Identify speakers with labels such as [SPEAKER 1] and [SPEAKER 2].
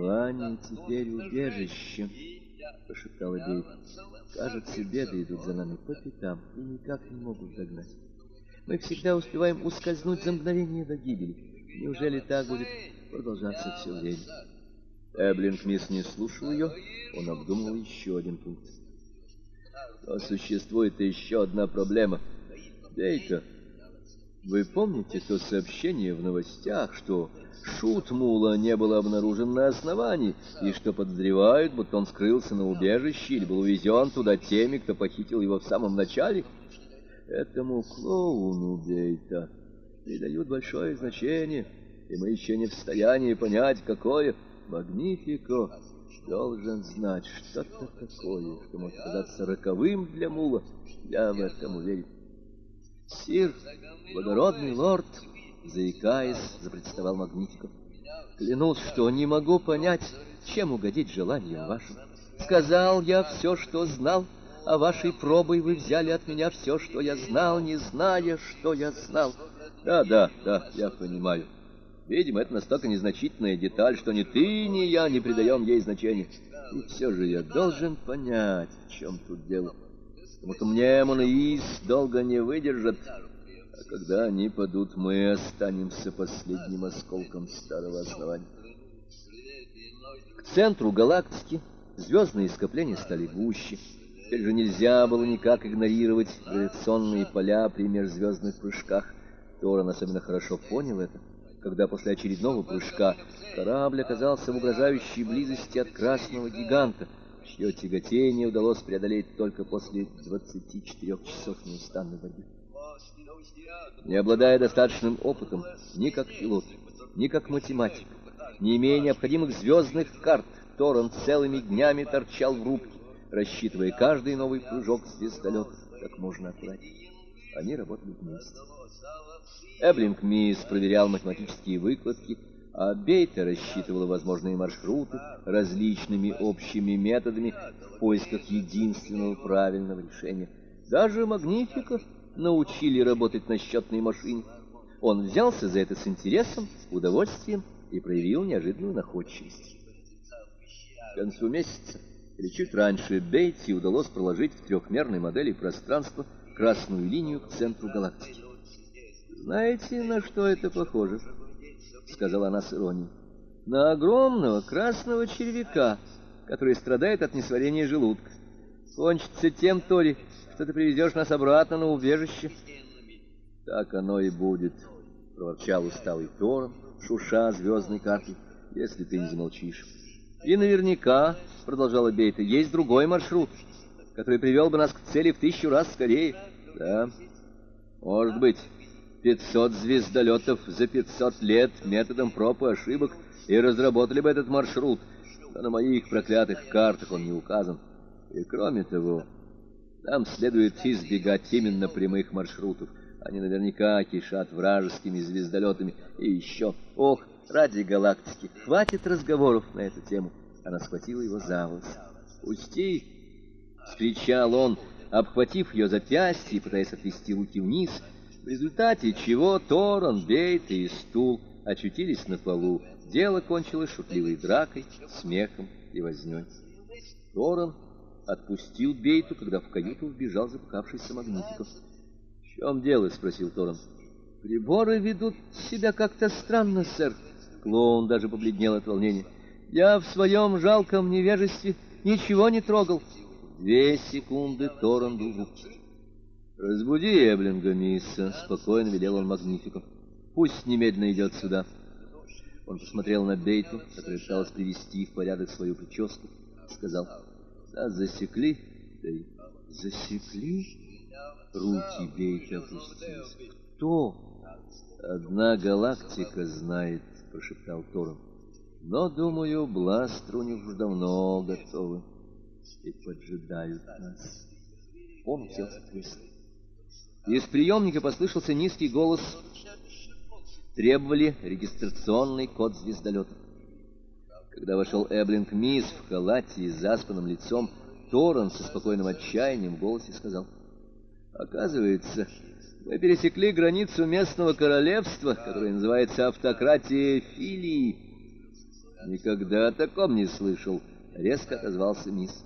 [SPEAKER 1] Лани теперь убежище, прошептала Бейт. Кажется, беды идут за нами по пятам и никак не могут догнать. Мы всегда успеваем ускользнуть за мгновение до гибели. Неужели так будет продолжаться все время? Эблинг мисс не слушал ее, он обдумал еще один пункт. Но существует еще одна проблема. Бейка, вы помните то сообщение в новостях, что шут Мула не был обнаружен на основании, и что подозревают, будто он скрылся на убежище или был увезен туда теми, кто похитил его в самом начале? Этому клоуну Бейта придают большое значение, и мы еще не в состоянии понять, какое Магнифико должен знать что-то такое, что может казаться роковым для Мула. Я в этом уверен. Сир, благородный лорд, заикаясь, запротестовал Магнитиков. Клянусь, что не могу понять, чем угодить желаниям вашим. Сказал я все, что знал, а вашей пробой вы взяли от меня все, что я знал, не зная, что я знал. Да, да, да, я понимаю. Видимо, это настолько незначительная деталь, что ни ты, ни я не придаем ей значения. И все же я должен понять, в чем тут дело. Потому что мне Монаис долго не выдержат, а когда они падут, мы останемся последним осколком старого основания. К центру галактики звездные скопления стали гуще. Теперь же нельзя было никак игнорировать гравитационные поля при межзвездных прыжках. Торан особенно хорошо понял это когда после очередного прыжка корабль оказался в угрожающей близости от красного гиганта, чье тяготение удалось преодолеть только после 24 часов неустанной борьбы. Не обладая достаточным опытом ни как пилот, ни как математик, не имея необходимых звездных карт, Торрен целыми днями торчал в рубке, рассчитывая каждый новый прыжок звездолета как можно аккуратнее. Они работали вместе. Эблинг Мисс проверял математические выкладки, а Бейта рассчитывала возможные маршруты различными общими методами в поисках единственного правильного решения. Даже Магнифика научили работать на счетной машине. Он взялся за это с интересом, удовольствием и проявил неожиданную находчивость. К концу месяца или чуть раньше Бейти удалось проложить в трехмерной модели пространства красную линию к центру галактики. Знаете, на что это похоже? Сказала она с иронией. На огромного красного червяка, который страдает от несварения желудка. Кончится тем, Тори, что ты привезешь нас обратно на убежище. Так оно и будет, проворчал усталый Тором, шуша звездной картой, если ты не замолчишь. И наверняка, продолжала Бейта, есть другой маршрут, который привел бы нас к цели в тысячу раз скорее. Да, может быть. Пятьсот звездолетов за пятьсот лет методом проб и ошибок и разработали бы этот маршрут, но на моих проклятых картах он не указан. И кроме того, нам следует избегать именно прямых маршрутов. Они наверняка кишат вражескими звездолетами. И еще, ох, ради галактики, хватит разговоров на эту тему. Она схватила его за волосы. «Пусти!» — скричал он, обхватив ее запястье и пытаясь отвести руки вниз — в результате чего Торон, Бейт и Стул очутились на полу. Дело кончилось шутливой дракой, смехом и вознёй. Торон отпустил Бейту, когда в каюту вбежал запыхавшийся Магнитиков. «В чем дело?» — спросил Торон. «Приборы ведут себя как-то странно, сэр». Клоун даже побледнел от волнения. «Я в своем жалком невежестве ничего не трогал». Две секунды Торон был в. «Разбуди Эблинга, мисса», — спокойно велел он Магнифику. «Пусть немедленно идет сюда». Он посмотрел на Бейту, которая пыталась привести в порядок свою прическу, сказал, «Да, засекли, и засекли». Руки Бейта опустились. «Кто?» «Одна галактика знает», — прошептал Торн. «Но, думаю, бластры у них уже давно готовы и поджидают нас». Он уселся в кресло. Из приемника послышался низкий голос. Требовали регистрационный код звездолета. Когда вошел Эблинг Мисс в халате и заспанным лицом, Торрен со спокойным отчаянием в голосе сказал, «Оказывается, мы пересекли границу местного королевства, которое называется автократия Филии. «Никогда о таком не слышал», — резко отозвался мисс.